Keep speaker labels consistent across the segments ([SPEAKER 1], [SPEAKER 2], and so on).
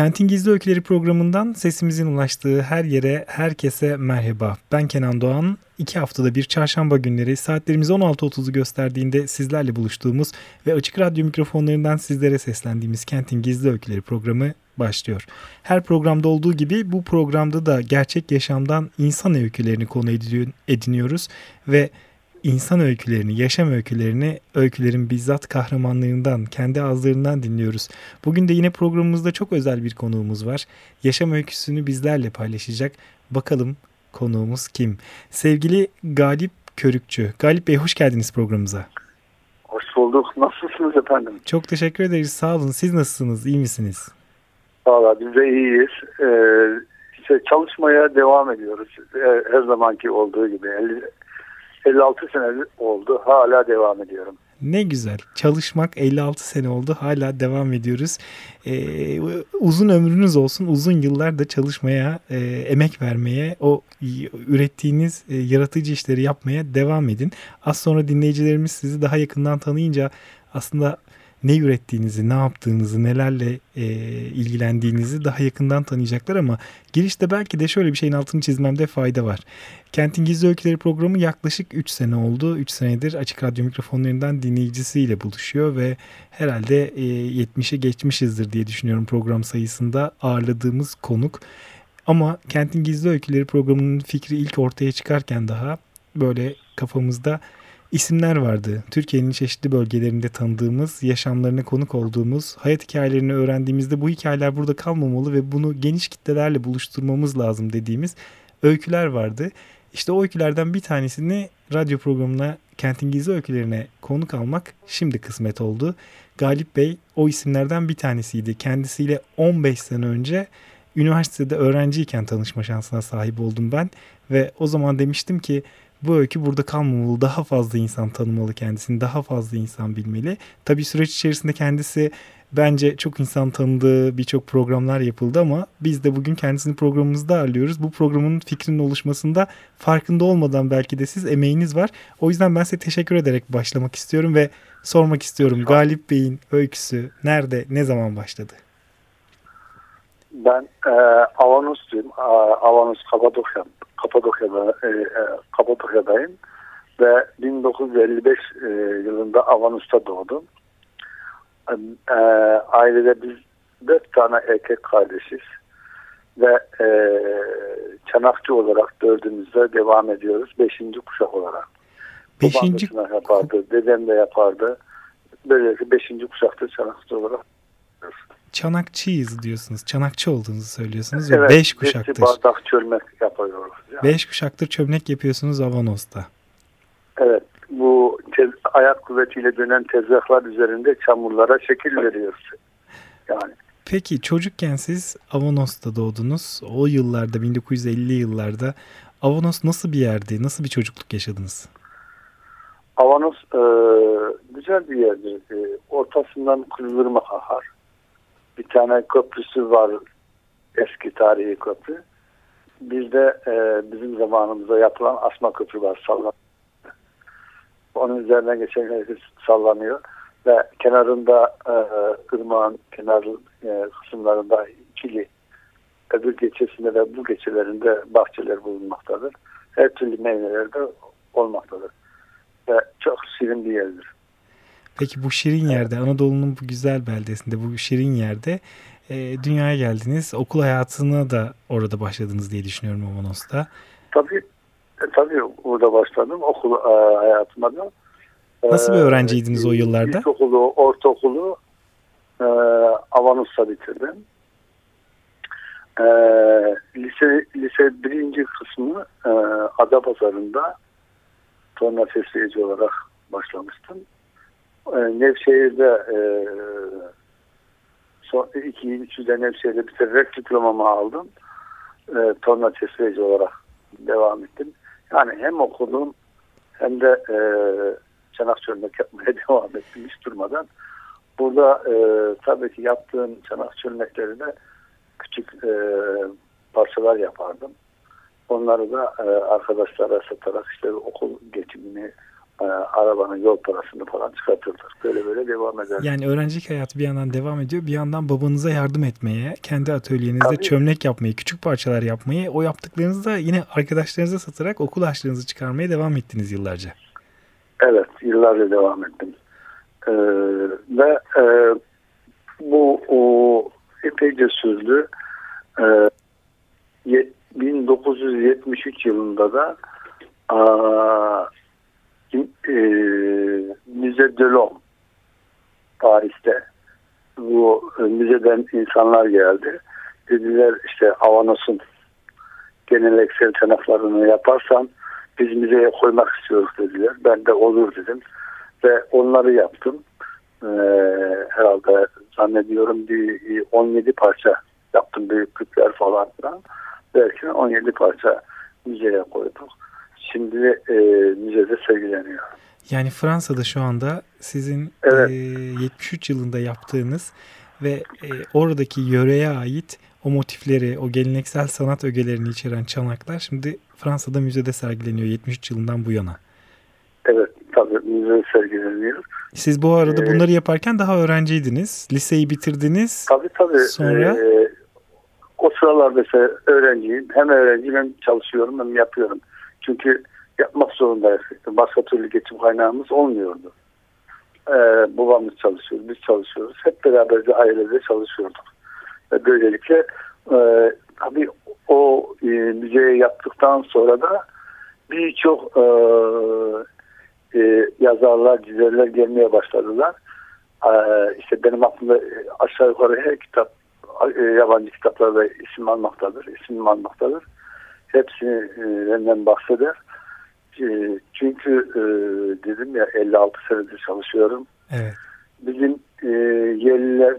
[SPEAKER 1] Kentin Gizli Öyküleri programından sesimizin ulaştığı her yere, herkese merhaba. Ben Kenan Doğan. İki haftada bir çarşamba günleri saatlerimiz 16.30'u gösterdiğinde sizlerle buluştuğumuz ve açık radyo mikrofonlarından sizlere seslendiğimiz Kentin Gizli Öyküleri programı başlıyor. Her programda olduğu gibi bu programda da gerçek yaşamdan insan öykülerini konu ediniyoruz ve insan öykülerini, yaşam öykülerini öykülerin bizzat kahramanlarından, kendi ağızlarından dinliyoruz. Bugün de yine programımızda çok özel bir konuğumuz var. Yaşam öyküsünü bizlerle paylaşacak. Bakalım konuğumuz kim? Sevgili Galip Körükçü. Galip Bey hoş geldiniz programımıza.
[SPEAKER 2] Hoş bulduk. Nasılsınız efendim?
[SPEAKER 1] Çok teşekkür ederiz. Sağ olun. Siz nasılsınız? İyi misiniz?
[SPEAKER 2] Valla biz de iyiyiz. Ee, işte çalışmaya devam ediyoruz. Ee, her zamanki olduğu gibi. 56 sene oldu. Hala devam ediyorum.
[SPEAKER 1] Ne güzel. Çalışmak 56 sene oldu. Hala devam ediyoruz. Ee, uzun ömrünüz olsun. Uzun yıllar da çalışmaya, e, emek vermeye, o ürettiğiniz e, yaratıcı işleri yapmaya devam edin. Az sonra dinleyicilerimiz sizi daha yakından tanıyınca aslında ne ürettiğinizi, ne yaptığınızı, nelerle e, ilgilendiğinizi daha yakından tanıyacaklar ama girişte belki de şöyle bir şeyin altını çizmemde fayda var. Kentin Gizli Öyküleri programı yaklaşık 3 sene oldu. 3 senedir Açık Radyo mikrofonlarından dinleyicisiyle buluşuyor ve herhalde e, 70'e geçmişizdir diye düşünüyorum program sayısında ağırladığımız konuk. Ama Kentin Gizli Öyküleri programının fikri ilk ortaya çıkarken daha böyle kafamızda isimler vardı. Türkiye'nin çeşitli bölgelerinde tanıdığımız, yaşamlarına konuk olduğumuz, hayat hikayelerini öğrendiğimizde bu hikayeler burada kalmamalı ve bunu geniş kitlelerle buluşturmamız lazım dediğimiz öyküler vardı. İşte o öykülerden bir tanesini radyo programına Kentin Gizli Öykülerine konuk almak şimdi kısmet oldu. Galip Bey o isimlerden bir tanesiydi. Kendisiyle 15 sene önce üniversitede öğrenciyken tanışma şansına sahip oldum ben. Ve o zaman demiştim ki bu öykü burada kalmamalı. Daha fazla insan tanımalı kendisini. Daha fazla insan bilmeli. Tabii süreç içerisinde kendisi bence çok insan tanıdığı birçok programlar yapıldı ama biz de bugün kendisini programımızda ağırlıyoruz. Bu programın fikrinin oluşmasında farkında olmadan belki de siz emeğiniz var. O yüzden ben size teşekkür ederek başlamak istiyorum ve sormak istiyorum. Galip Bey'in öyküsü nerede, ne zaman başladı?
[SPEAKER 2] Ben e, Avanos'tuyum. Avanos Kapadokya Kapadokya'da, e, e, Kapadokya'dayım ve 1955 e, yılında Avanos'ta doğdum. E, ailede biz dört tane erkek kardeşiz ve e, Çanakçı olarak dördümüzde devam ediyoruz. Beşinci kuşak olarak.
[SPEAKER 1] Beşinci...
[SPEAKER 2] Babam yapardı, dedem de yapardı. Böylece beşinci kuşakta Çanakçı olarak
[SPEAKER 1] çanakçıyız diyorsunuz. Çanakçı olduğunuzu söylüyorsunuz. Evet, beş kuşaktır.
[SPEAKER 2] Bardak çömlek yapıyoruz.
[SPEAKER 1] Yani. Beş kuşaktır çömlek yapıyorsunuz Avanos'ta.
[SPEAKER 2] Evet. Bu tez, ayak kuvvetiyle dönen tezgahlar üzerinde çamurlara şekil veriyoruz. Yani.
[SPEAKER 1] Peki çocukken siz Avanos'ta doğdunuz. O yıllarda 1950 yıllarda Avanos nasıl bir yerdi? Nasıl bir çocukluk yaşadınız?
[SPEAKER 2] Avanos e, güzel bir yerdi. E, ortasından kızdırma akar bir tane köprüsü var eski tarihi köprü. Bizde e, bizim zamanımızda yapılan asma köprü var sallan. Onun üzerinden geçen herkes sallanıyor ve kenarında e, ırmağın kenar e, kısımlarında ikili öbür geçesinde ve bu geçelerinde bahçeler bulunmaktadır. Her türlü meyveler de olmaktadır. Ve çok şirin bir yerdir.
[SPEAKER 1] Peki bu şirin yerde, Anadolu'nun bu güzel beldesinde, bu şirin yerde e, dünyaya geldiniz. Okul hayatına da orada başladınız diye düşünüyorum Avanos'ta.
[SPEAKER 2] Tabii, e, tabii orada başladım okul e, hayatıma da.
[SPEAKER 1] Nasıl bir e, öğrenciydiniz o yıllarda?
[SPEAKER 2] İlkokulu, ortaokulu e, Avanos'ta bitirdim. E, lise, lise birinci kısmı e, Adapazarı'nda torna fesleyici olarak başlamıştım. E, Nevşehir'de e, son, 2 yıl 3 yılda Nevşehir'de bitirerek diplomamı aldım. E, torna çeşmeci olarak devam ettim. Yani hem okudum hem de e, çanak çölmek yapmaya devam ettim hiç durmadan. Burada e, tabii ki yaptığım çanak çölmekleri de küçük e, parçalar yapardım. Onları da e, arkadaşlara satarak işte okul geçimini, e, arabanın yol parasını falan çıkartırdık. Böyle böyle devam eder.
[SPEAKER 1] Yani öğrencilik hayatı bir yandan devam ediyor. Bir yandan babanıza yardım etmeye, kendi atölyenizde
[SPEAKER 2] Tabii.
[SPEAKER 1] çömlek yapmayı, küçük parçalar yapmayı, o yaptıklarınızı da yine arkadaşlarınıza satarak okul harçlığınızı çıkarmaya devam ettiniz yıllarca.
[SPEAKER 2] Evet, yıllarca devam ettim. Ee, ve e, bu o, epeyce sürdü. Ee, ye- 1973 yılında da aa, e, Müze de l'Homme Paris'te bu e, müzeden insanlar geldi. Dediler işte Avanos'un geleneksel sanatlarını yaparsan biz müzeye koymak istiyoruz dediler. Ben de olur dedim. Ve onları yaptım. Ee, herhalde zannediyorum bir 17 parça yaptım büyüklükler falan filan. Belki 17 parça müzeye koyduk. Şimdi e, müzede sergileniyor.
[SPEAKER 1] Yani Fransa'da şu anda sizin
[SPEAKER 2] Evet.
[SPEAKER 1] e, 73 yılında yaptığınız ve e, oradaki yöreye ait o motifleri, o geleneksel sanat ögelerini içeren çanaklar şimdi Fransa'da müzede sergileniyor 73 yılından bu yana.
[SPEAKER 2] Evet tabii müze sergileniyor.
[SPEAKER 1] Siz bu arada
[SPEAKER 2] Ee,
[SPEAKER 1] bunları yaparken daha öğrenciydiniz. Liseyi bitirdiniz.
[SPEAKER 2] Tabii tabii.
[SPEAKER 1] Sonra?
[SPEAKER 2] Ee, o sıralarda ise öğrenciyim. Hem öğrenciyim hem çalışıyorum hem yapıyorum. Çünkü yapmak zorundayız. Başka türlü geçim kaynağımız olmuyordu. Ee, babamız çalışıyor, biz çalışıyoruz. Hep beraber bir ailede çalışıyorduk. Ve böylelikle e, tabii o e, müzeyi yaptıktan sonra da birçok e, e, yazarlar, çizerler gelmeye başladılar. Ee, işte benim aklımda e, aşağı yukarı her kitap e, yabancı kitaplarda isim almaktadır, isim almaktadır. Hepsini e, benden bahseder. E, çünkü e, dedim ya 56 senedir çalışıyorum.
[SPEAKER 1] Evet.
[SPEAKER 2] Bizim e, yerliler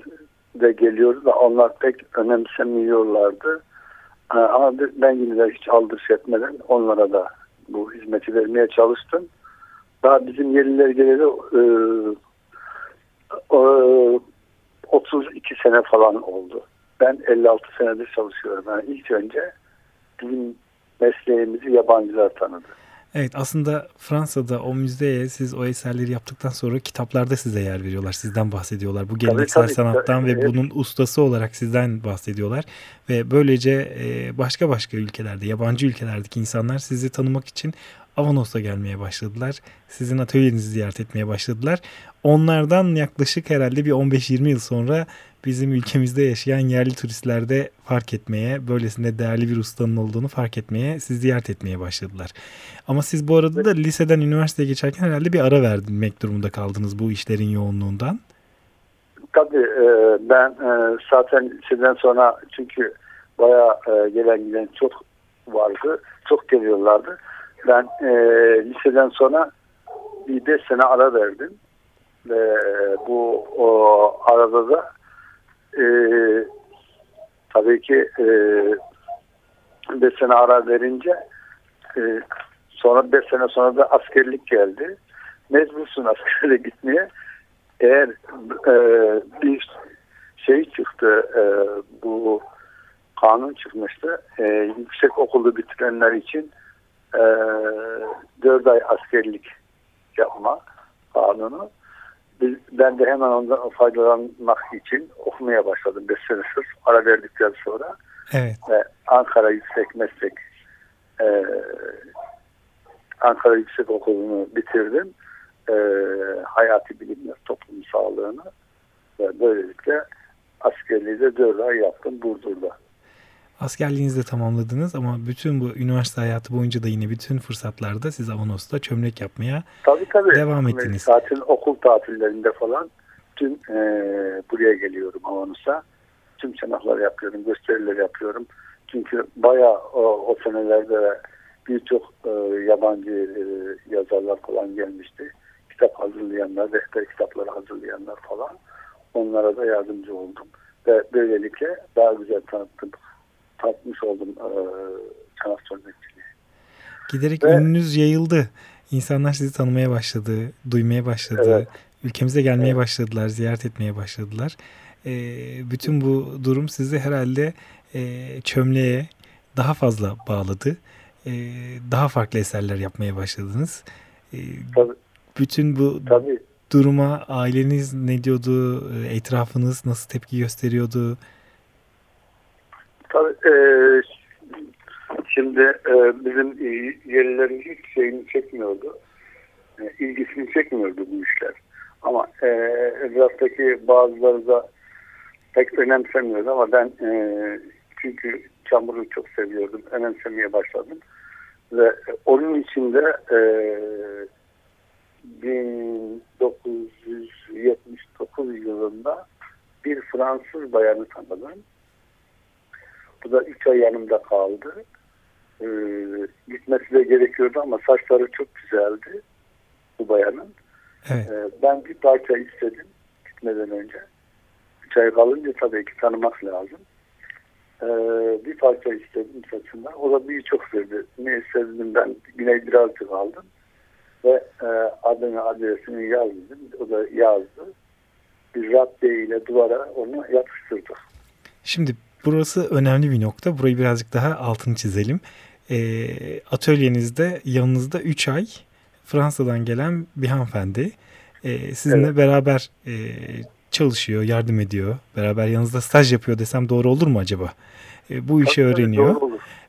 [SPEAKER 2] de geliyordu da onlar pek önemsemiyorlardı. E, ama ben yine de hiç aldırış etmeden onlara da bu hizmeti vermeye çalıştım. Daha bizim yerliler geleli e, e, 32 sene falan oldu. Ben 56 senedir çalışıyorum. Yani ilk önce bizim mesleğimizi yabancılar tanıdı.
[SPEAKER 1] Evet aslında Fransa'da o müzeye siz o eserleri yaptıktan sonra kitaplarda size yer veriyorlar. Sizden bahsediyorlar. Bu geleneksel
[SPEAKER 2] tabii.
[SPEAKER 1] sanattan ve
[SPEAKER 2] Evet.
[SPEAKER 1] bunun ustası olarak sizden bahsediyorlar. Ve böylece e, başka başka ülkelerde, yabancı ülkelerdeki insanlar sizi tanımak için Avanos'a gelmeye başladılar. Sizin atölyenizi ziyaret etmeye başladılar. Onlardan yaklaşık herhalde bir 15-20 yıl sonra bizim ülkemizde yaşayan yerli turistler de fark etmeye, böylesine değerli bir ustanın olduğunu fark etmeye, sizi ziyaret etmeye başladılar. Ama siz bu arada da liseden üniversiteye geçerken herhalde bir ara vermek durumunda kaldınız bu işlerin yoğunluğundan.
[SPEAKER 2] Tabii e, ben e, zaten liseden sonra çünkü bayağı e, gelen giden çok vardı. Çok geliyorlardı. Ben liseden sonra bir beş sene ara verdim. Ve bu o arada da e, tabii ki e, beş sene ara verince e, sonra beş sene sonra da askerlik geldi. Mecbursun askere gitmeye. Eğer e, bir şey çıktı e, bu kanun çıkmıştı. E, yüksek okulu bitirenler için e, 4 ay askerlik yapma kanunu. Biz, ben de hemen ondan faydalanmak için okumaya başladım 5 sene sırf ara verdikten sonra.
[SPEAKER 1] Evet.
[SPEAKER 2] Ve Ankara Yüksek Meslek e, Ankara Yüksek Okulu'nu bitirdim. E, hayati bilimler, toplum sağlığını ve böylelikle askerliği de 4 ay yaptım Burdur'da.
[SPEAKER 1] Askerliğinizi de tamamladınız ama bütün bu üniversite hayatı boyunca da yine bütün fırsatlarda siz Avanos'ta çömlek yapmaya
[SPEAKER 2] Tabii tabii.
[SPEAKER 1] Devam ettiniz.
[SPEAKER 2] Zaten okul tatillerinde falan tüm e, buraya geliyorum Avanos'a. Tüm çanakları yapıyorum, gösteriler yapıyorum. Çünkü bayağı o, o senelerde birçok e, yabancı e, yazarlar falan gelmişti. Kitap hazırlayanlar, rehber kitapları hazırlayanlar falan. Onlara da yardımcı oldum. Ve böylelikle daha güzel tanıttım, tatmış oldum e, sanat hizmetçiliği.
[SPEAKER 1] Giderek Ve, ününüz yayıldı. İnsanlar sizi tanımaya başladı, duymaya başladı. Evet. Ülkemize gelmeye evet. başladılar, ziyaret etmeye başladılar. E, bütün bu durum sizi herhalde e, çömleğe daha fazla bağladı. E, daha farklı eserler yapmaya başladınız. E, Tabii. Bütün bu Tabii. duruma aileniz ne diyordu, etrafınız nasıl tepki gösteriyordu?
[SPEAKER 2] Tabii, e, şimdi e, bizim yerlilerin hiç şeyini çekmiyordu. E, ilgisini çekmiyordu bu işler. Ama e, etraftaki bazıları da pek önemsemiyordu ama ben e, çünkü çamuru çok seviyordum. Önemsemeye başladım. Ve onun içinde e, 1979 yılında bir Fransız bayanı tanıdım. Bu da 3 ay yanımda kaldı. Ee, gitmesi de gerekiyordu ama saçları çok güzeldi bu bayanın. Evet. Ee, ben bir parça istedim gitmeden önce. 3 ay kalınca tabii ki tanımak lazım. Ee, bir parça istedim saçından. O da bir çok sevdi. Ne istedim ben yine birazcık aldım. Ve e, adını adresini yazdım. O da yazdı. Bir radde ile duvara onu yapıştırdık.
[SPEAKER 1] Şimdi burası önemli bir nokta. Burayı birazcık daha altını çizelim. E, atölyenizde yanınızda 3 ay Fransa'dan gelen bir hanımefendi. E, sizinle evet. beraber e, çalışıyor, yardım ediyor. Beraber yanınızda staj yapıyor desem doğru olur mu acaba? E, bu işi öğreniyor.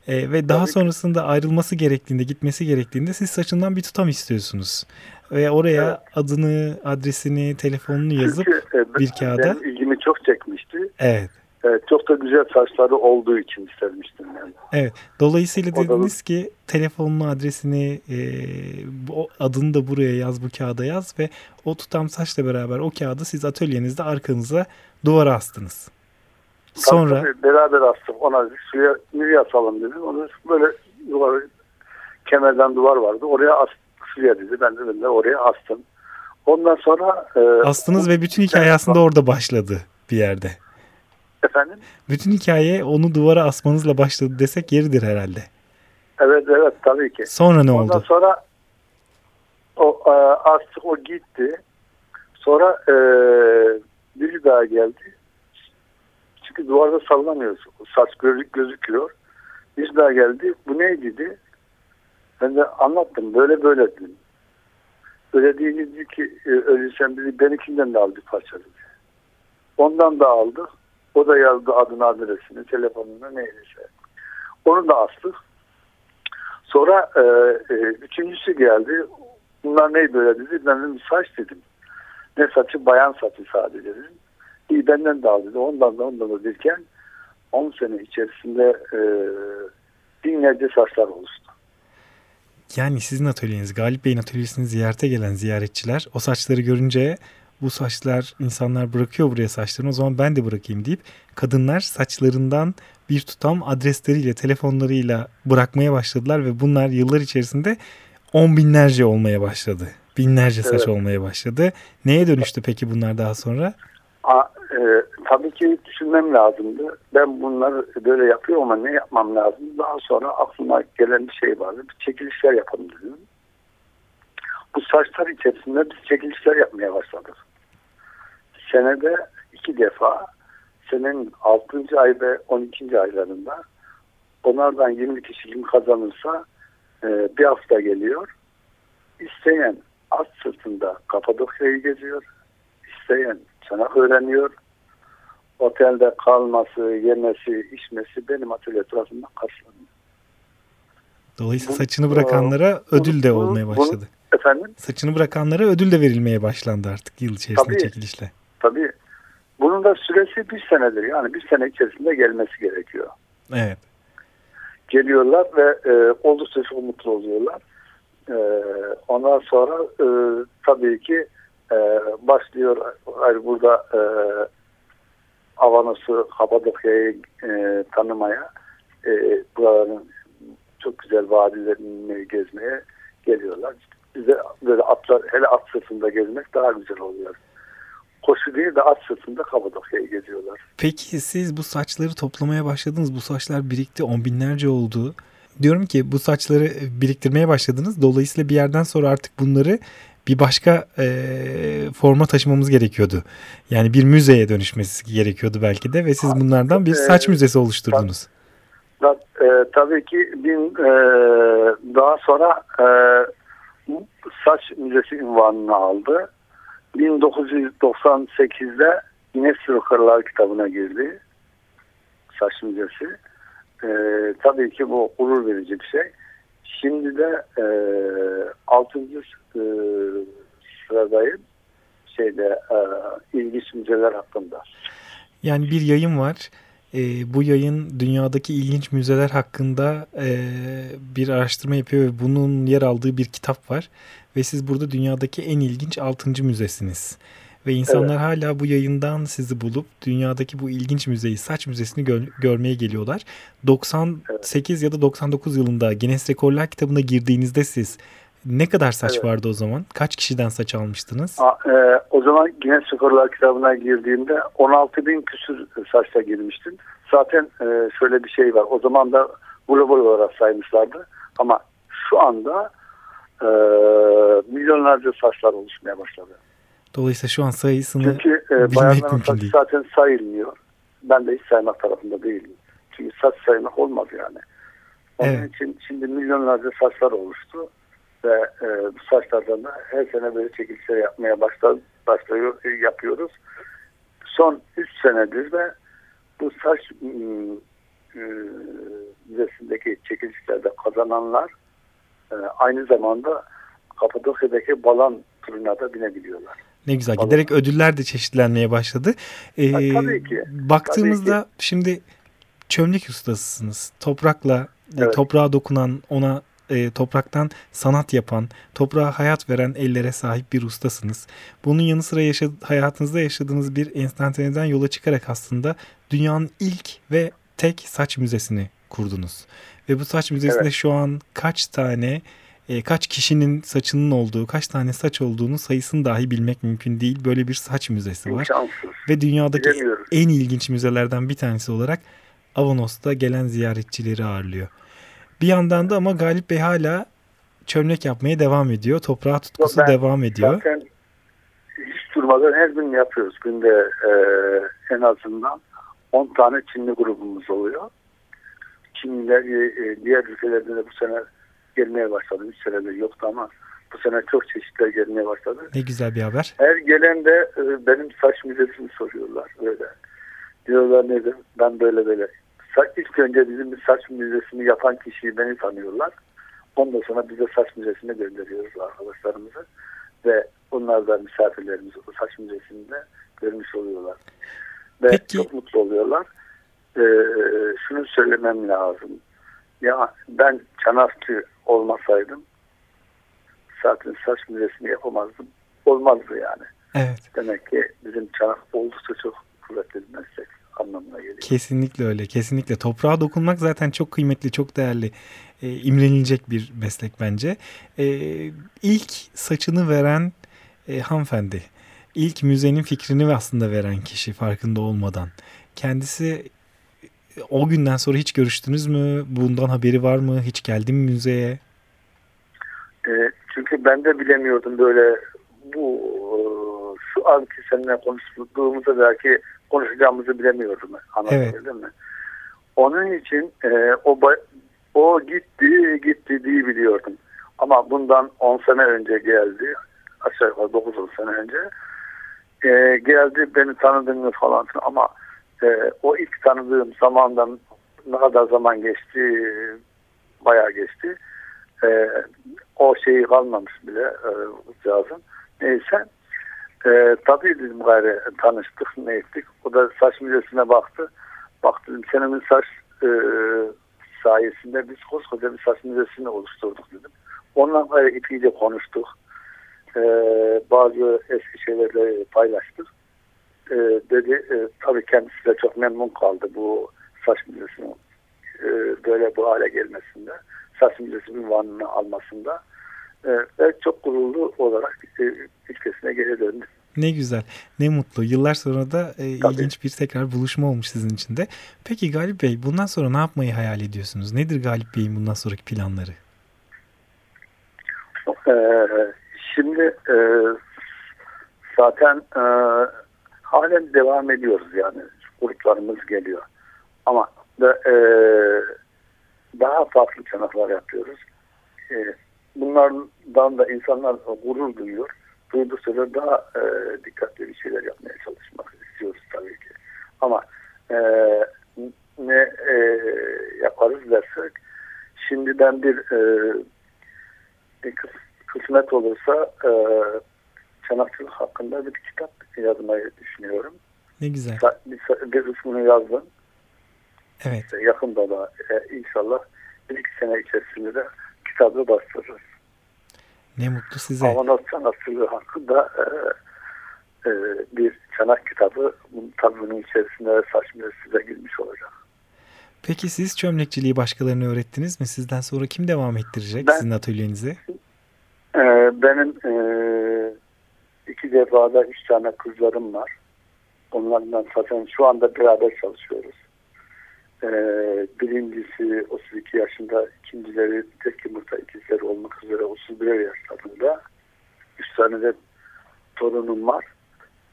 [SPEAKER 1] E, ve daha sonrasında ayrılması gerektiğinde, gitmesi gerektiğinde siz saçından bir tutam istiyorsunuz. Ve oraya evet. adını, adresini, telefonunu yazıp Çünkü, e, bir kağıda.
[SPEAKER 2] İlgimi çok çekmişti.
[SPEAKER 1] Evet.
[SPEAKER 2] Evet, çok da güzel saçları olduğu için istemiştim yani.
[SPEAKER 1] Evet. Dolayısıyla o dediniz da... ki telefonunu, adresini, e, bu, adını da buraya yaz, bu kağıda yaz ve o tutam saçla beraber o kağıdı siz atölyenizde arkanıza duvara astınız. Sonra
[SPEAKER 2] tabii, beraber astım. Ona suya nereye asalım dedim. Onu böyle duvar kemerden duvar vardı. Oraya as, suya dedi. Ben de, ben de oraya astım. Ondan sonra
[SPEAKER 1] e, astınız ve bütün hikaye aslında orada başladı bir yerde.
[SPEAKER 2] Efendim?
[SPEAKER 1] Bütün hikaye onu duvara asmanızla başladı desek yeridir herhalde.
[SPEAKER 2] Evet evet tabii ki.
[SPEAKER 1] Sonra ne
[SPEAKER 2] Ondan
[SPEAKER 1] oldu?
[SPEAKER 2] Ondan sonra o e, astık o gitti. Sonra e, biri daha geldi. Çünkü duvarda sallanıyor. Saç gözük gözüküyor. Bir daha geldi. Bu neydi dedi. Ben de anlattım. Böyle böyle dedim. Öyle değildi ki e, öyleysen dedi. Benimkinden de aldı parça dedi. Ondan da aldı. O da yazdı adını adresini, telefonunu neyse. Onu da astık. Sonra e, e, üçüncüsü geldi. Bunlar ne böyle dedi. Ben dedim saç dedim. Ne saçı? Bayan saçı sadece dedim. İyi benden de al dedi. Ondan da ondan da derken 10 sene içerisinde e, binlerce saçlar oluştu.
[SPEAKER 1] Yani sizin atölyeniz, Galip Bey'in atölyesini ziyarete gelen ziyaretçiler o saçları görünce bu saçlar insanlar bırakıyor buraya saçlarını o zaman ben de bırakayım deyip kadınlar saçlarından bir tutam adresleriyle telefonlarıyla bırakmaya başladılar ve bunlar yıllar içerisinde on binlerce olmaya başladı. Binlerce saç evet. olmaya başladı. Neye dönüştü peki bunlar daha sonra?
[SPEAKER 2] A, e, tabii ki düşünmem lazımdı. Ben bunları böyle yapıyorum ama ne yapmam lazım? Daha sonra aklıma gelen bir şey vardı. Bir çekilişler yapalım dedim. Bu saçlar içerisinde biz çekilişler yapmaya başladık senede iki defa senin 6. ay ve 12. aylarında onlardan 20 kişi kim kazanırsa e, bir hafta geliyor. İsteyen at sırtında Kapadokya'yı geziyor. İsteyen çanak öğreniyor. Otelde kalması, yemesi, içmesi benim atölye tarafından karşılanıyor.
[SPEAKER 1] Dolayısıyla saçını bırakanlara bu, ödül de olmaya başladı.
[SPEAKER 2] Bu, efendim?
[SPEAKER 1] Saçını bırakanlara ödül de verilmeye başlandı artık yıl içerisinde Tabii, çekilişle.
[SPEAKER 2] Tabii. Bunun da süresi bir senedir. Yani bir sene içerisinde gelmesi gerekiyor.
[SPEAKER 1] Evet.
[SPEAKER 2] Geliyorlar ve e, oldukça çok mutlu oluyorlar. E, ondan sonra e, tabii ki e, başlıyor yani burada e, Avanos'u Kapadokya'yı e, tanımaya e, buraların çok güzel vadilerini gezmeye geliyorlar. Bize böyle atlar, hele at sırtında gezmek daha güzel oluyor. Değil de at sırtında Kapadokya'yı geziyorlar.
[SPEAKER 1] Peki siz bu saçları toplamaya başladınız. Bu saçlar birikti. On binlerce oldu. Diyorum ki bu saçları biriktirmeye başladınız. Dolayısıyla bir yerden sonra artık bunları bir başka e, forma taşımamız gerekiyordu. Yani bir müzeye dönüşmesi gerekiyordu belki de ve siz bunlardan bir saç müzesi oluşturdunuz.
[SPEAKER 2] E, tabii ki bin, e, daha sonra e, saç müzesi ünvanını aldı. 1998'de Guinness Rekorlar kitabına girdi. Saç müzesi. E, tabii ki bu gurur verici bir şey. Şimdi de e, 6. E, sıradayım. Şeyde e, ilginç müzeler hakkında.
[SPEAKER 1] Yani bir yayın var. E, bu yayın dünyadaki ilginç müzeler hakkında e, bir araştırma yapıyor ve bunun yer aldığı bir kitap var. Ve siz burada dünyadaki en ilginç 6. müzesiniz. Ve insanlar evet. hala bu yayından sizi bulup dünyadaki bu ilginç müzeyi, saç müzesini gör, görmeye geliyorlar. 98 evet. ya da 99 yılında Guinness Rekorlar kitabına girdiğinizde siz ne kadar saç evet. vardı o zaman? Kaç kişiden saç almıştınız?
[SPEAKER 2] A, e, o zaman Guinness Rekorlar kitabına girdiğimde 16 bin küsür saçla girmiştim. Zaten e, şöyle bir şey var. O zaman da global olarak saymışlardı. Ama şu anda e, milyonlarca saçlar oluşmaya başladı.
[SPEAKER 1] Dolayısıyla şu an sayısını Çünkü e, bilmek mümkün değil.
[SPEAKER 2] zaten sayılmıyor. Ben de hiç saymak tarafında değilim. Çünkü saç saymak olmaz yani. Onun evet. için şimdi milyonlarca saçlar oluştu ve e, saçlardan da her sene böyle çekilişler yapmaya başladı, başlıyor, e, yapıyoruz. Son 3 senedir de bu saç müzesindeki e, çekilişlerde kazananlar e, aynı zamanda Kapadokya'daki balan turuna da binebiliyorlar.
[SPEAKER 1] Ne güzel. Balan. Giderek ödüller de çeşitlenmeye başladı. Ee,
[SPEAKER 2] ha, tabii ki.
[SPEAKER 1] Baktığımızda
[SPEAKER 2] tabii ki.
[SPEAKER 1] şimdi çömlek ustasısınız. Toprakla, e, evet. toprağa dokunan, ona e, topraktan sanat yapan, toprağa hayat veren ellere sahip bir ustasınız. Bunun yanı sıra yaşa, hayatınızda yaşadığınız bir enstantaneden yola çıkarak aslında dünyanın ilk ve tek saç müzesini kurdunuz. Ve bu saç müzesinde evet. şu an kaç tane e, kaç kişinin saçının olduğu, kaç tane saç olduğunu sayısını dahi bilmek mümkün değil. Böyle bir saç müzesi var.
[SPEAKER 2] İmkansız.
[SPEAKER 1] Ve dünyadaki en ilginç müzelerden bir tanesi olarak Avanos'ta gelen ziyaretçileri ağırlıyor. Bir yandan da ama Galip Bey hala çömlek yapmaya devam ediyor. Toprağa tutkusu ben, devam ediyor.
[SPEAKER 2] Zaten hiç durmadan her gün yapıyoruz. Günde e, en azından 10 tane Çinli grubumuz oluyor. Çinliler e, diğer ülkelerde de bu sene gelmeye başladı. 3 senedir yoktu ama bu sene çok çeşitler gelmeye başladı.
[SPEAKER 1] Ne güzel bir haber.
[SPEAKER 2] Her gelen de e, benim saç müzesini soruyorlar böyle. Diyorlar nedir? Ben böyle böyle ilk önce bizim bir saç müzesini yapan kişiyi beni tanıyorlar. Ondan sonra biz de saç müzesine gönderiyoruz arkadaşlarımızı. Ve onlar da misafirlerimiz o saç müzesinde görmüş oluyorlar. Ve Peki. çok mutlu oluyorlar. Ee, şunu söylemem lazım. Ya ben çanakçı olmasaydım zaten saç müzesini yapamazdım. Olmazdı yani.
[SPEAKER 1] Evet.
[SPEAKER 2] Demek ki bizim çanak oldukça çok kuvvetli bir meslek anlamına geliyor.
[SPEAKER 1] Kesinlikle öyle. Kesinlikle. Toprağa dokunmak zaten çok kıymetli, çok değerli. E, imrenilecek bir meslek bence. E, ilk saçını veren e, hanımefendi. İlk müzenin fikrini aslında veren kişi farkında olmadan. Kendisi o günden sonra hiç görüştünüz mü? Bundan haberi var mı? Hiç geldi mi müzeye?
[SPEAKER 2] E, çünkü ben de bilemiyordum böyle bu e, şu anki seninle konuştuğumuzda belki konuşacağımızı bilemiyordum. Anlatabildim evet. mi? Onun için e, o o gitti gitti diye biliyordum. Ama bundan 10 sene önce geldi. Aşağı yukarı 9-10 sene önce. E, geldi beni tanıdın falan ama e, o ilk tanıdığım zamandan ne kadar zaman geçti bayağı geçti. E, o şeyi kalmamış bile e, cihazın. Neyse e, tabii dedim gayri tanıştık ne ettik. O da saç müzesine baktı. Baktı dedim senin saç e, sayesinde biz koskoca bir saç müzesini oluşturduk dedim. Onunla gayri ipiyle konuştuk. E, bazı eski şeylerle paylaştık. E, dedi e, tabii kendisi de çok memnun kaldı bu saç müzesinin e, böyle bu hale gelmesinde. Saç müzesinin ünvanını almasında. E, ve çok gururlu olarak e, ülkesine geri döndü.
[SPEAKER 1] Ne güzel, ne mutlu. Yıllar sonra da e, ilginç bir tekrar buluşma olmuş sizin için de. Peki Galip Bey, bundan sonra ne yapmayı hayal ediyorsunuz? Nedir Galip Bey'in bundan sonraki planları?
[SPEAKER 2] Ee, şimdi e, zaten e, halen devam ediyoruz yani. Gruplarımız geliyor. Ama da, e, daha farklı çanaklar yapıyoruz. E, bunlardan da insanlar gurur duyuyor. Duydukça da daha e, dikkatli bir şeyler yapmaya çalışmak istiyoruz tabii ki. Ama e, ne e, yaparız dersek şimdiden bir, e, bir kısmet olursa e, çanakçılık hakkında bir kitap yazmayı düşünüyorum.
[SPEAKER 1] Ne güzel.
[SPEAKER 2] Bir, bir kısmını yazdım.
[SPEAKER 1] Evet.
[SPEAKER 2] Yakında da e, inşallah bir iki sene içerisinde de kitabı bastırırız.
[SPEAKER 1] Ne mutlu size.
[SPEAKER 2] Avanos sanatçılığı hakkında e, e, bir çanak kitabı tabii bunun içerisinde saç size girmiş olacak.
[SPEAKER 1] Peki siz çömlekçiliği başkalarına öğrettiniz mi? Sizden sonra kim devam ettirecek
[SPEAKER 2] ben,
[SPEAKER 1] sizin atölyenizi?
[SPEAKER 2] E, benim e, iki defada üç tane kızlarım var. Onlardan zaten şu anda beraber çalışıyoruz. Ee, birincisi 32 yaşında, ikincileri tek yumurta ikizleri olmak üzere 31 yaşlarında. Üç tane de torunum var.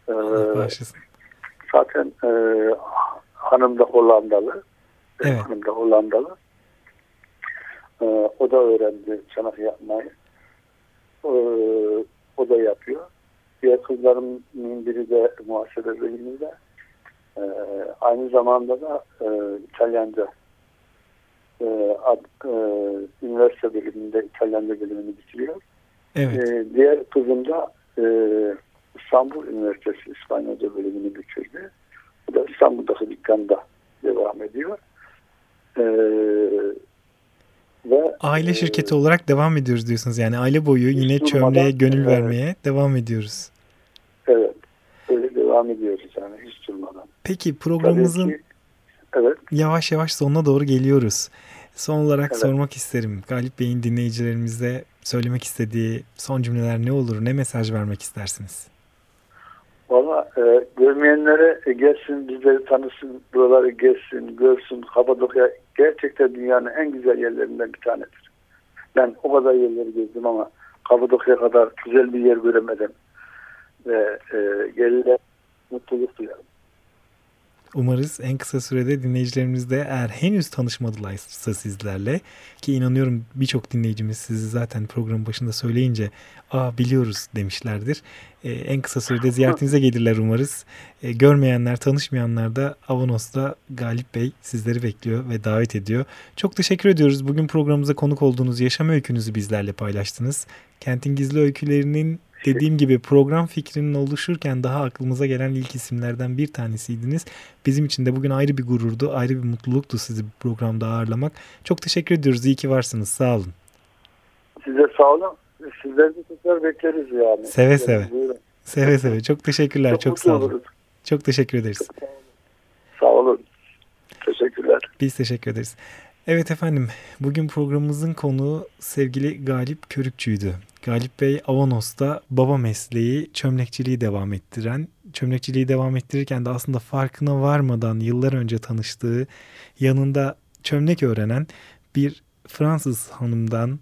[SPEAKER 1] Ee,
[SPEAKER 2] zaten e, hanım da Hollandalı.
[SPEAKER 1] Evet.
[SPEAKER 2] Hanım da Hollandalı. Ee, o da öğrendi çanak yapmayı. Ee, o da yapıyor. Diğer kızlarımın biri de muhasebe bölümünde. Ee, aynı zamanda da e, İtalyanca e, ad, e, üniversite bölümünde İtalyanca bölümünü bitiriyor.
[SPEAKER 1] Evet.
[SPEAKER 2] E, diğer kızım da e, İstanbul Üniversitesi İspanyolca bölümünü bitirdi. Bu da İstanbul'daki dükkanda devam ediyor. E,
[SPEAKER 1] ve Aile şirketi e, olarak devam ediyoruz diyorsunuz. Yani aile boyu yine çömleğe gönül evet. vermeye devam ediyoruz.
[SPEAKER 2] Evet. Öyle devam ediyoruz yani hiç durmadan.
[SPEAKER 1] Peki programımızın ki,
[SPEAKER 2] evet.
[SPEAKER 1] yavaş yavaş sonuna doğru geliyoruz. Son olarak evet. sormak isterim. Galip Bey'in dinleyicilerimize söylemek istediği son cümleler ne olur? Ne mesaj vermek istersiniz?
[SPEAKER 2] Valla e, görmeyenlere gelsin, bizleri tanısın, buraları gezsin, görsün. Kapadokya gerçekten dünyanın en güzel yerlerinden bir tanedir. Ben o kadar yerleri gezdim ama Kapadokya kadar güzel bir yer göremedim. Ve e, gelirler mutluluk duyarım.
[SPEAKER 1] Umarız en kısa sürede dinleyicilerimiz de eğer henüz tanışmadılarsa sizlerle ki inanıyorum birçok dinleyicimiz sizi zaten programın başında söyleyince aa biliyoruz demişlerdir. Ee, en kısa sürede ziyaretinize gelirler umarız. Ee, görmeyenler, tanışmayanlar da Avanos'ta Galip Bey sizleri bekliyor ve davet ediyor. Çok teşekkür ediyoruz. Bugün programımıza konuk olduğunuz yaşam öykünüzü bizlerle paylaştınız. Kentin Gizli Öykülerinin dediğim gibi program fikrinin oluşurken daha aklımıza gelen ilk isimlerden bir tanesiydiniz. Bizim için de bugün ayrı bir gururdu, ayrı bir mutluluktu sizi bu programda ağırlamak. Çok teşekkür ediyoruz. İyi ki varsınız. Sağ olun.
[SPEAKER 2] Size sağ olun. Sizleri de tekrar bekleriz yani.
[SPEAKER 1] Seve seve. Buyurun. Seve seve. Çok teşekkürler. Çok, Çok sağ olun. Oluruz. Çok teşekkür ederiz. Çok sağ olun.
[SPEAKER 2] Sağ olun. Teşekkürler.
[SPEAKER 1] Biz teşekkür ederiz. Evet efendim, bugün programımızın konuğu sevgili Galip Körükçü'ydü. Galip Bey Avanos'ta baba mesleği çömlekçiliği devam ettiren, çömlekçiliği devam ettirirken de aslında farkına varmadan yıllar önce tanıştığı, yanında çömlek öğrenen bir Fransız hanımdan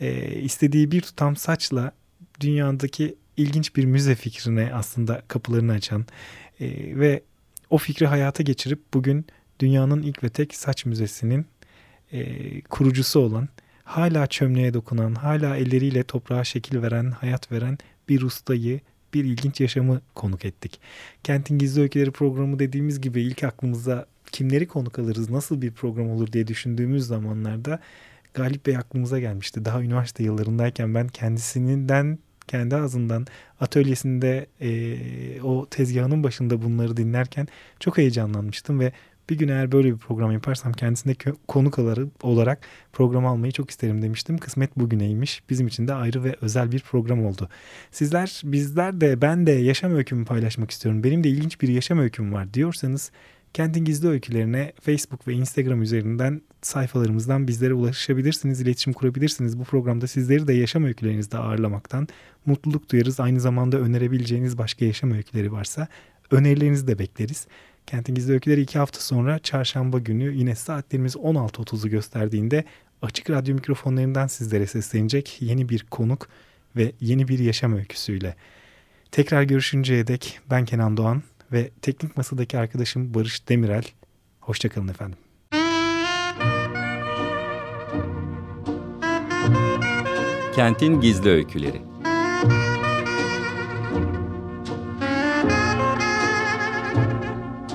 [SPEAKER 1] e, istediği bir tutam saçla dünyadaki ilginç bir müze fikrine aslında kapılarını açan e, ve o fikri hayata geçirip bugün dünyanın ilk ve tek saç müzesinin e, kurucusu olan, hala çömleğe dokunan, hala elleriyle toprağa şekil veren, hayat veren bir ustayı, bir ilginç yaşamı konuk ettik. Kentin Gizli Öyküleri programı dediğimiz gibi ilk aklımıza kimleri konuk alırız, nasıl bir program olur diye düşündüğümüz zamanlarda Galip Bey aklımıza gelmişti. Daha üniversite yıllarındayken ben kendisinden kendi ağzından atölyesinde e, o tezgahının başında bunları dinlerken çok heyecanlanmıştım ve bir gün eğer böyle bir program yaparsam kendisine konuk olarak program almayı çok isterim demiştim. Kısmet bugüneymiş. Bizim için de ayrı ve özel bir program oldu. Sizler, bizler de ben de yaşam öykümü paylaşmak istiyorum. Benim de ilginç bir yaşam öyküm var diyorsanız Kentin Gizli Öykülerine Facebook ve Instagram üzerinden sayfalarımızdan bizlere ulaşabilirsiniz, iletişim kurabilirsiniz. Bu programda sizleri de yaşam öykülerinizde ağırlamaktan mutluluk duyarız. Aynı zamanda önerebileceğiniz başka yaşam öyküleri varsa önerilerinizi de bekleriz. Kentin Gizli Öyküleri iki hafta sonra çarşamba günü yine saatlerimiz 16.30'u gösterdiğinde açık radyo mikrofonlarından sizlere seslenecek yeni bir konuk ve yeni bir yaşam öyküsüyle. Tekrar görüşünceye dek ben Kenan Doğan ve teknik masadaki arkadaşım Barış Demirel. Hoşçakalın efendim.
[SPEAKER 3] Kentin Gizli Öyküleri